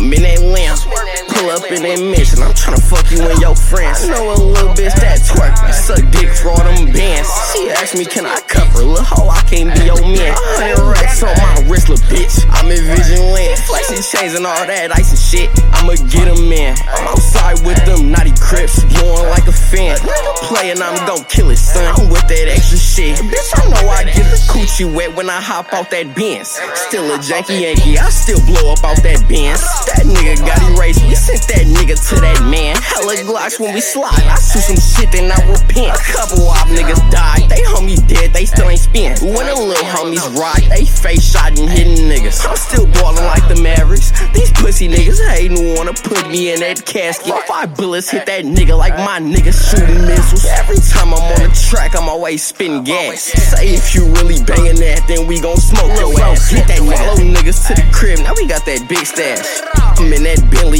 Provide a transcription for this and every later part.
I'm in that lamb. Pull up in that mission. I'm tryna fuck you and your friends. I know a little bitch that twerk. Suck dick for all them bands. She asked me, can I cover? Little hoe, I can't be your man. Hundred racks on my wrist, little bitch. I'm in Vigilant. Flexing chains and all that ice and shit. I'ma get him in. I'm outside with them naughty crips. Blowing like a fan. Playing, I'm gon' kill it, son. I'm with that extra shit. Bitch, I know I get the coochie wet when I hop out that Benz. Still a janky Yankee, I still blow up out that Benz. Glocks when we slide. I shoot some shit, then I repent. A couple of niggas died. They homies dead, they still ain't spent. When the little homies ride, they face shot and hitting niggas. I'm still ballin' like the Mavericks. These pussy niggas hatin' wanna put me in that casket. Five bullets hit that nigga like my niggas shooting missiles. Every time I'm on the track, I'm always spitting gas. Say if you really bangin' that, then we gon' smoke your ass. Hit that Follow niggas to the crib, now we got that big stash. I'm in that Bentley,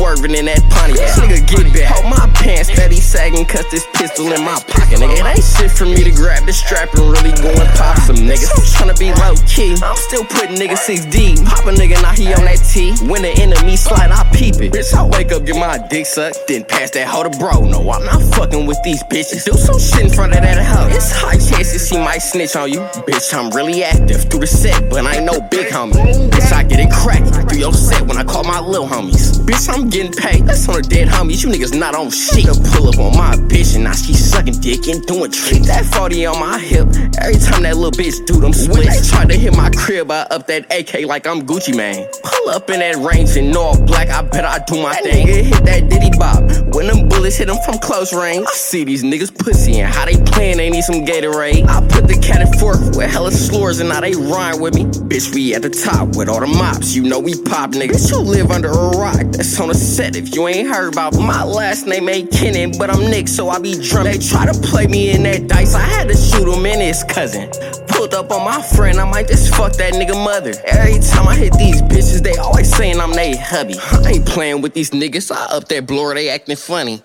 swerving in that Pontiac. Nigga, get back. Hold my pants steady sagging, cause this pistol in my pocket, nigga. It ain't shit for me to grab the strap and really go and pop some niggas. I'm tryna be low key. I'm still putting niggas six deep. Pop a nigga, now he on that T. When the enemy slide, I peep it. Bitch, I wake up, get my dick sucked, then pass that hoe to bro. No, I'm not fucking with these bitches. Do some shit in front of that hoe. It's high chances he might snitch on you. Bitch, I'm really active through the set, but I ain't no big homie. Bitch, I get it cracked through your set when I call my little homies. Bitch, I'm getting paid. That's on the dead homies. You niggas not on shit. To pull up on my bitch and now she sucking dick and doing tricks. That 40 on my hip. Every time that little bitch do them splits. When they try to hit my crib, I up that AK like I'm Gucci Mane. Pull up in that range in all black. I bet I do my thing. Nigga hit that Diddy Bop. When them bullets hit them from close range, I see these niggas pussy and how they playin'. They need some Gatorade. I put the cat at forth with hella slurs and now they rhyme with me. Bitch, we at the top with all the mops. You know we pop niggas. You live under a rock. That's on the set if you ain't heard about. My last name ain't Cannon, but I'm Nick, so I be drunk. They try to play me in that dice. I had to shoot him in his cousin. Pulled up on my friend, I might just fuck that nigga mother. Every time I hit these bitches, they always saying I'm they hubby. I ain't playing with these niggas. I up that blower, they acting funny.